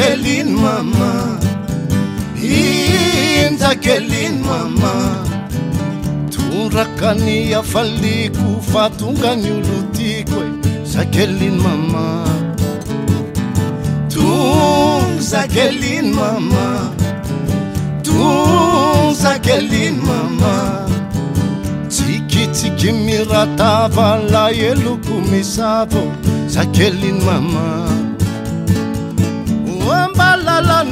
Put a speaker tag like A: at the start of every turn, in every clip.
A: inakeliny mam tondrakany afaliko fa tonga ny olo tiko e zakeliny mama ton zakeiny mam ton zakeliny mama tsikitsiky miratava laeloko misavô zakeliny mama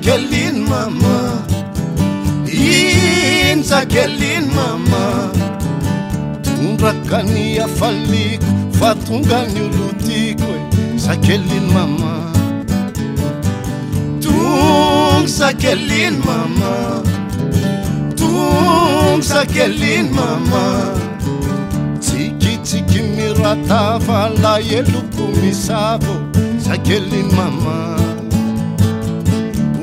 A: ino zakeliny mam tondrakany afaliko fa tonga ny olo tiko e zakeliny mama
B: tong
A: zakelino mama tong zakeliny mama tsikitsiky miratava laeloto misavô zakeliny mama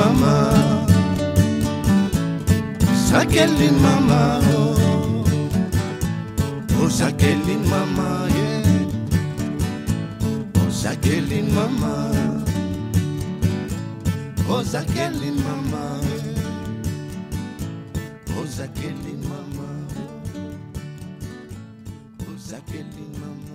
A: mama Jacqueline mama oh, oh mama yeah Oh mama Oh mama yeah. Oh mama Oh, oh mama